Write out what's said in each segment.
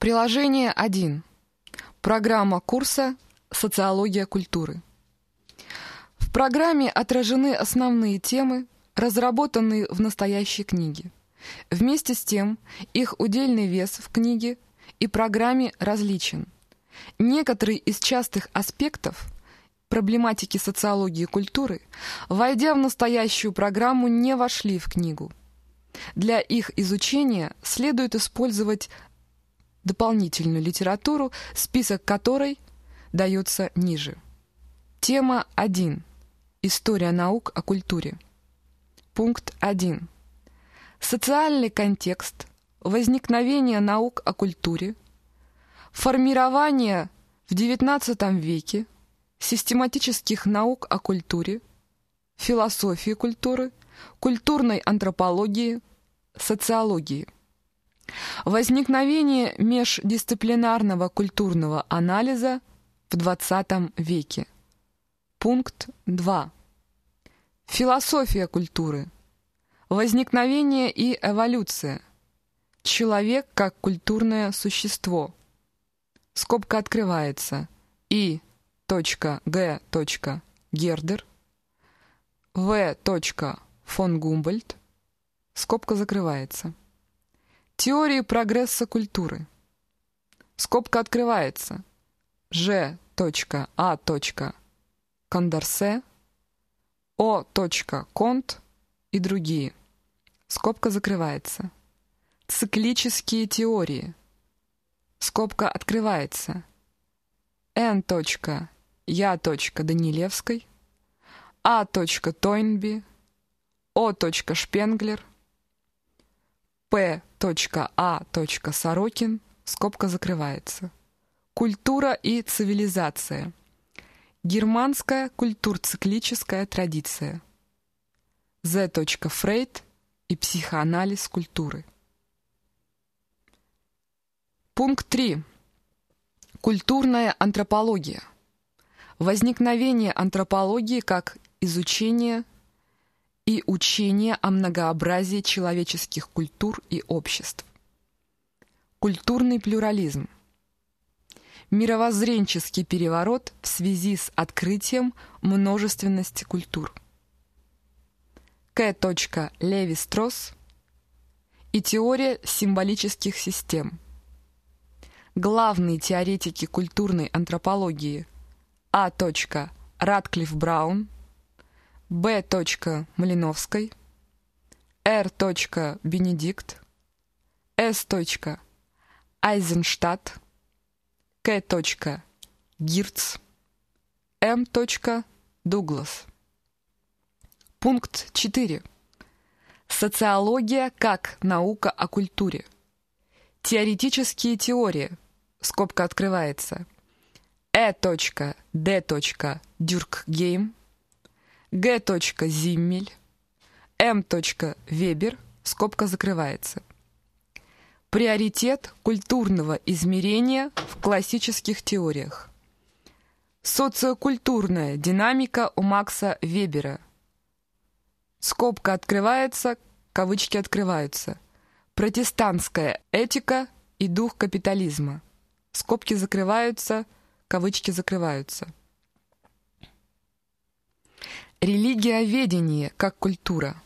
Приложение 1. Программа курса «Социология культуры». В программе отражены основные темы, разработанные в настоящей книге. Вместе с тем, их удельный вес в книге и программе различен. Некоторые из частых аспектов проблематики социологии культуры, войдя в настоящую программу, не вошли в книгу. Для их изучения следует использовать дополнительную литературу, список которой дается ниже. Тема 1. История наук о культуре. Пункт 1. Социальный контекст, возникновение наук о культуре, формирование в XIX веке систематических наук о культуре, философии культуры, культурной антропологии, социологии. Возникновение междисциплинарного культурного анализа в XX веке. Пункт 2. Философия культуры. Возникновение и эволюция. Человек как культурное существо. Скобка открывается. И. Г. Гердер. В. фон Гумбольд. Скобка закрывается. Теории прогресса культуры. Скобка открывается. Ж. А. Кондорсе. О. Конт и другие. Скобка закрывается. Циклические теории. Скобка открывается. Н. Я. Данилевской. А. Тойнби. О. Шпенглер. А. Сорокин, скобка закрывается. Культура и цивилизация. Германская культурциклическая традиция. З. Фрейд и психоанализ культуры. Пункт 3. Культурная антропология. Возникновение антропологии как изучение и учение о многообразии человеческих культур и обществ. Культурный плюрализм. Мировоззренческий переворот в связи с открытием множественности культур. К. Леви-Стросс и теория символических систем. Главные теоретики культурной антропологии А. Радклифф Браун – Б. Малиновской, Р. Бенедикт, С. Айзенштадт, К. Гирц, М. Дуглас. Пункт 4. Социология как наука о культуре. Теоретические теории. Скобка открывается. Э. Д. Дюркгейм. Г. Зиммель, М. Вебер, скобка закрывается. Приоритет культурного измерения в классических теориях. Социокультурная динамика у Макса Вебера. Скобка открывается, кавычки открываются. Протестантская этика и дух капитализма. Скобки закрываются, кавычки закрываются. Религиоведение как культура.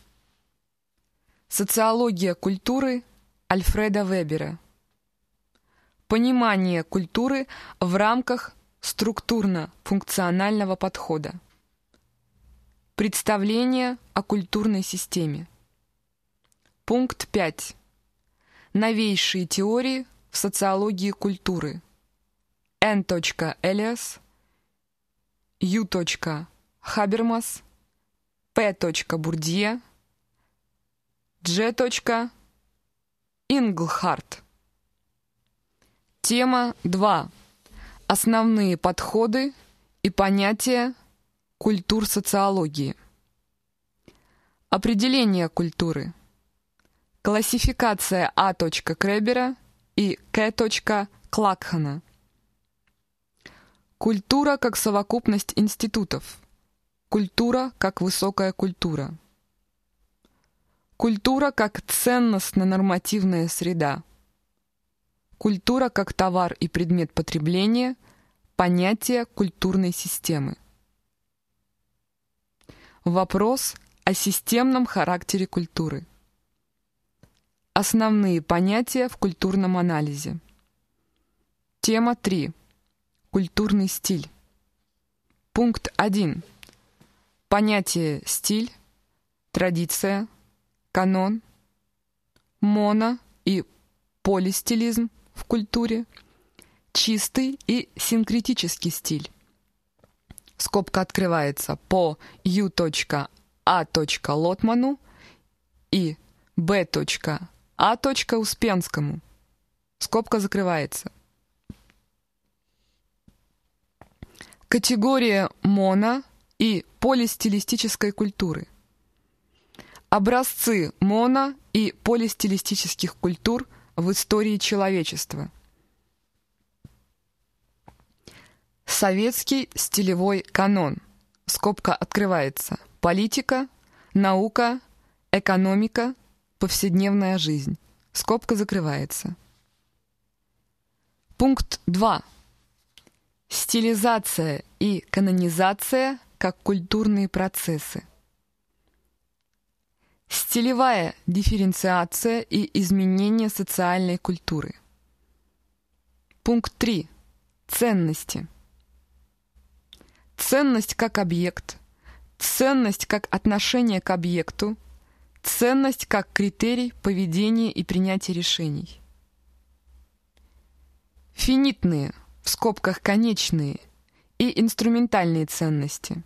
Социология культуры Альфреда Вебера. Понимание культуры в рамках структурно-функционального подхода. Представление о культурной системе. Пункт 5. Новейшие теории в социологии культуры. Н. Элиас, Ю. Хабермас, П. Бурдье, Дж. Инглхарт. Тема 2. Основные подходы и понятия культур социологии. Определение культуры. Классификация А. Кребера и К. Клакхана. Культура как совокупность институтов – Культура как высокая культура. Культура как ценностно-нормативная среда. Культура как товар и предмет потребления. Понятие культурной системы. Вопрос о системном характере культуры. Основные понятия в культурном анализе. Тема 3. Культурный стиль. Пункт 1. Понятие «стиль», «традиция», «канон», «моно» и «полистилизм» в культуре, чистый и синкретический стиль. Скобка открывается по u.a. Лотману и b.a. Успенскому. Скобка закрывается. Категория моно и полистилистической культуры. Образцы моно и полистилистических культур в истории человечества. Советский стилевой канон. Скобка открывается. Политика, наука, экономика, повседневная жизнь. Скобка закрывается. Пункт 2. Стилизация и канонизация как культурные процессы. Стилевая дифференциация и изменение социальной культуры. Пункт 3. Ценности. Ценность как объект, ценность как отношение к объекту, ценность как критерий поведения и принятия решений. Финитные, в скобках конечные, и инструментальные ценности.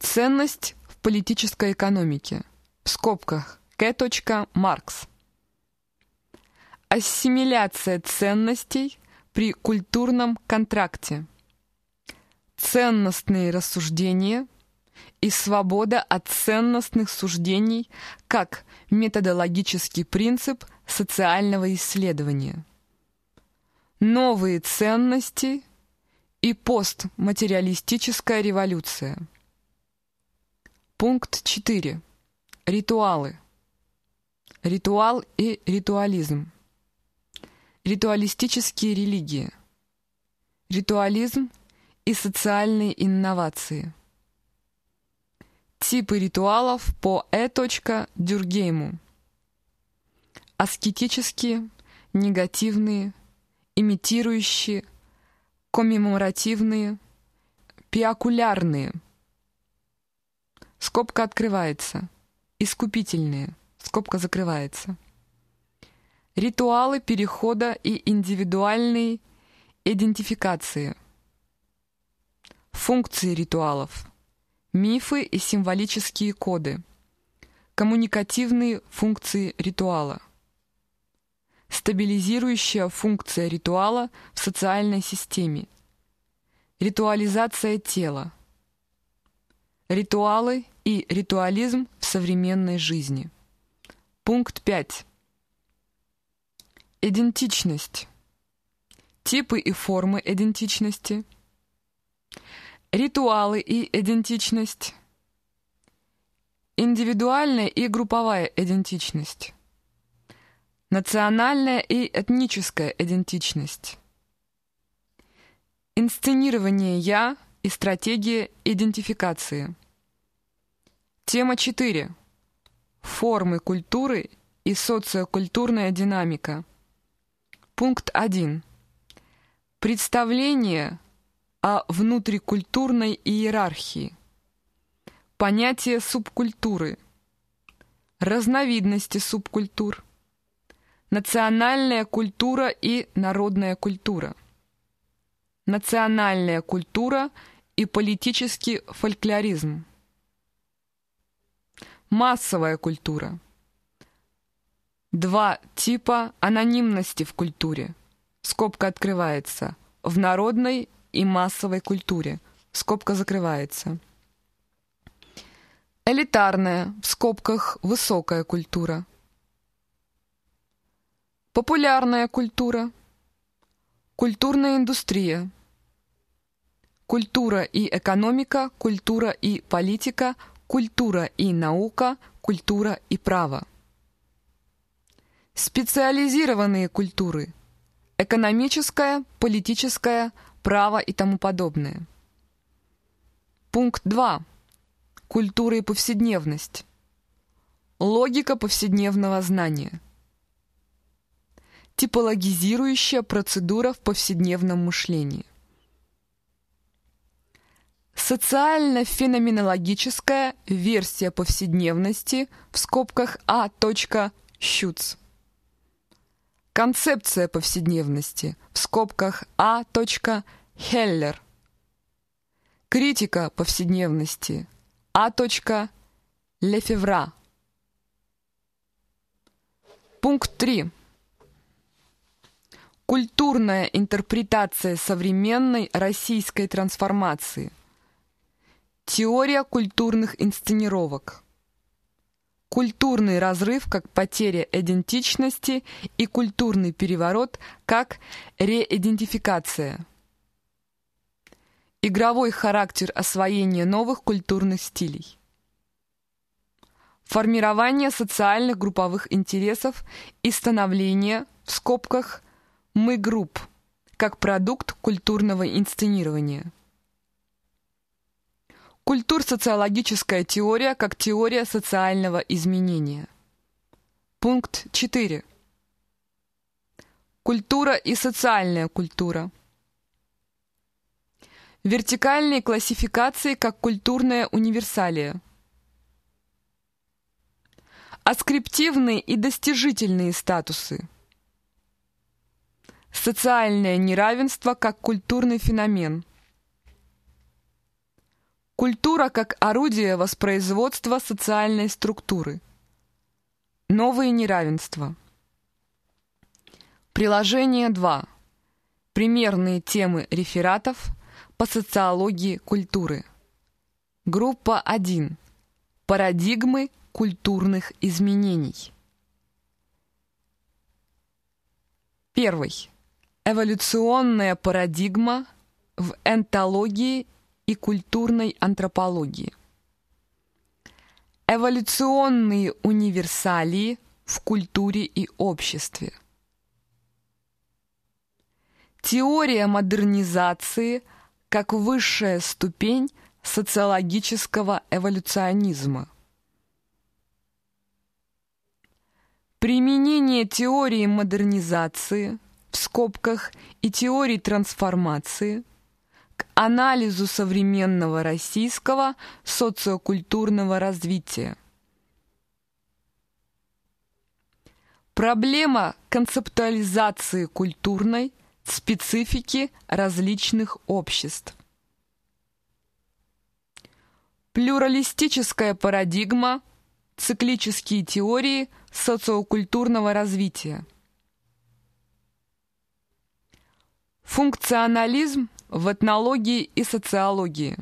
Ценность в политической экономике, в скобках К. Маркс. Ассимиляция ценностей при культурном контракте. Ценностные рассуждения и свобода от ценностных суждений как методологический принцип социального исследования. Новые ценности и постматериалистическая революция. Пункт 4. Ритуалы. Ритуал и ритуализм. Ритуалистические религии. Ритуализм и социальные инновации. Типы ритуалов по Э. Дюргейму. Аскетические, негативные, имитирующие, коммеморативные, пиакулярные. Скобка открывается. Искупительные. Скобка закрывается. Ритуалы перехода и индивидуальные идентификации. Функции ритуалов. Мифы и символические коды. Коммуникативные функции ритуала. Стабилизирующая функция ритуала в социальной системе. Ритуализация тела. Ритуалы и ритуализм в современной жизни. Пункт 5. Идентичность. Типы и формы идентичности. Ритуалы и идентичность. Индивидуальная и групповая идентичность. Национальная и этническая идентичность. Инсценирование «я» и стратегия идентификации. Тема 4. Формы культуры и социокультурная динамика. Пункт 1. Представление о внутрикультурной иерархии. Понятие субкультуры. Разновидности субкультур Национальная культура и народная культура. Национальная культура и политический фольклоризм. Массовая культура. Два типа анонимности в культуре. Скобка открывается. В народной и массовой культуре. Скобка закрывается. Элитарная, в скобках высокая культура. Популярная культура. Культурная индустрия. Культура и экономика, культура и политика, культура и наука, культура и право. Специализированные культуры. Экономическое, политическое, право и тому подобное. Пункт 2. Культура и повседневность. Логика повседневного знания. Типологизирующая процедура в повседневном мышлении. Социально-феноменологическая версия повседневности в скобках А. Щуц. Концепция повседневности в скобках А. Хеллер. Критика повседневности А. Лефевра. Пункт 3. Культурная интерпретация современной российской трансформации. Теория культурных инсценировок. Культурный разрыв как потеря идентичности и культурный переворот как реидентификация. Игровой характер освоения новых культурных стилей. Формирование социальных групповых интересов и становление, в скобках, «мы-групп», как продукт культурного инсценирования. Культур-социологическая теория как теория социального изменения. Пункт 4. Культура и социальная культура. Вертикальные классификации как культурная универсалия. Аскриптивные и достижительные статусы. Социальное неравенство как культурный феномен. Культура как орудие воспроизводства социальной структуры. Новые неравенства. Приложение 2. Примерные темы рефератов по социологии культуры. Группа 1. Парадигмы культурных изменений. Первый. Эволюционная парадигма в энтологии и культурной антропологии. Эволюционные универсалии в культуре и обществе. Теория модернизации как высшая ступень социологического эволюционизма. Применение теории модернизации в скобках и теории трансформации анализу современного российского социокультурного развития. Проблема концептуализации культурной специфики различных обществ. Плюралистическая парадигма, циклические теории – социокультурного развития. Функционализм в этнологии и социологии.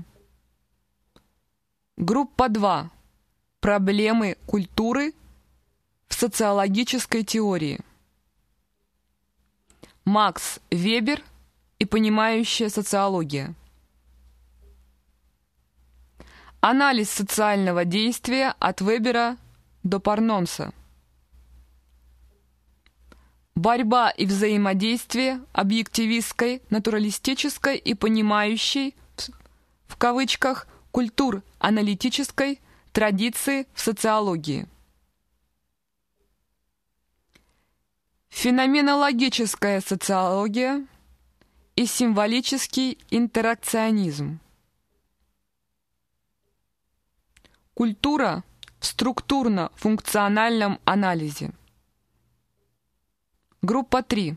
Группа 2. Проблемы культуры в социологической теории. Макс Вебер и понимающая социология. Анализ социального действия от Вебера до Парнонса. Борьба и взаимодействие объективистской, натуралистической и понимающей, в кавычках, культур аналитической традиции в социологии. Феноменологическая социология и символический интеракционизм. Культура в структурно-функциональном анализе. Группа 3.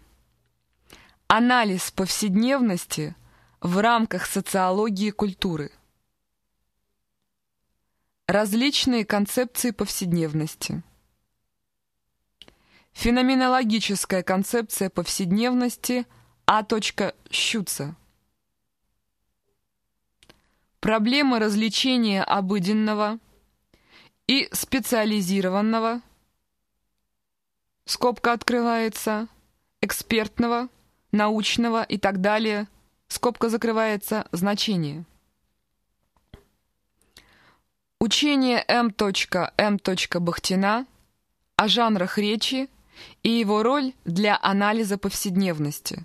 Анализ повседневности в рамках социологии культуры. Различные концепции повседневности. Феноменологическая концепция повседневности А. Щуца. Проблемы развлечения обыденного и специализированного – скобка открывается, экспертного, научного и так далее, скобка закрывается, значение. Учение М. М. Бахтина о жанрах речи и его роль для анализа повседневности.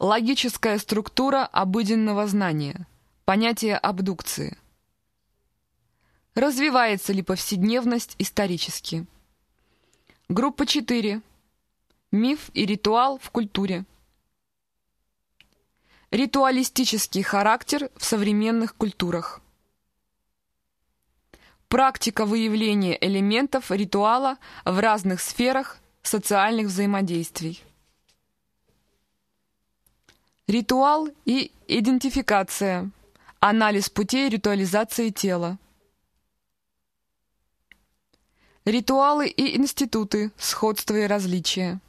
Логическая структура обыденного знания, понятие абдукции. Развивается ли повседневность исторически? Группа 4. Миф и ритуал в культуре. Ритуалистический характер в современных культурах. Практика выявления элементов ритуала в разных сферах социальных взаимодействий. Ритуал и идентификация. Анализ путей ритуализации тела. Ритуалы и институты. Сходство и различия.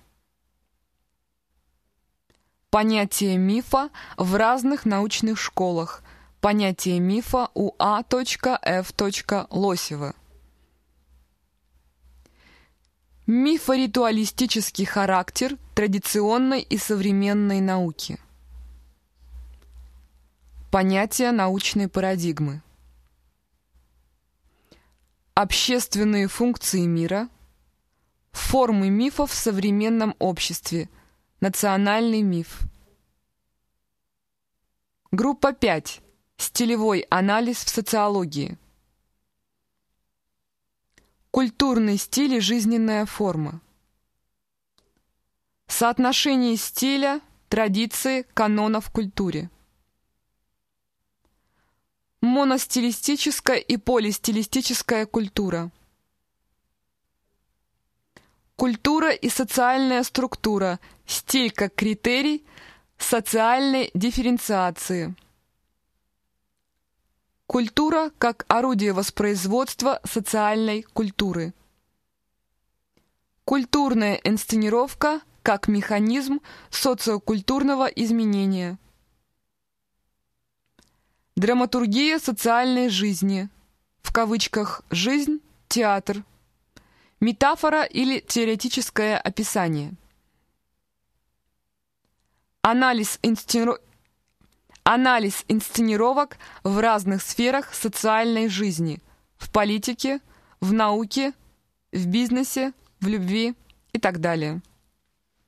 Понятие мифа в разных научных школах. Понятие мифа у А.Ф. Лосева. Мифоритуалистический характер традиционной и современной науки. Понятие научной парадигмы. Общественные функции мира. Формы мифов в современном обществе – Национальный миф. Группа 5. Стилевой анализ в социологии. Культурный стиль и жизненная форма. Соотношение стиля, традиции, канона в культуре. Моностилистическая и полистилистическая культура. Культура и социальная структура, стиль как критерий социальной дифференциации. Культура как орудие воспроизводства социальной культуры. Культурная инсценировка как механизм социокультурного изменения. Драматургия социальной жизни. В кавычках «жизнь», «театр». Метафора или теоретическое описание. Анализ, инсцениров... Анализ инсценировок в разных сферах социальной жизни, в политике, в науке, в бизнесе, в любви и так далее.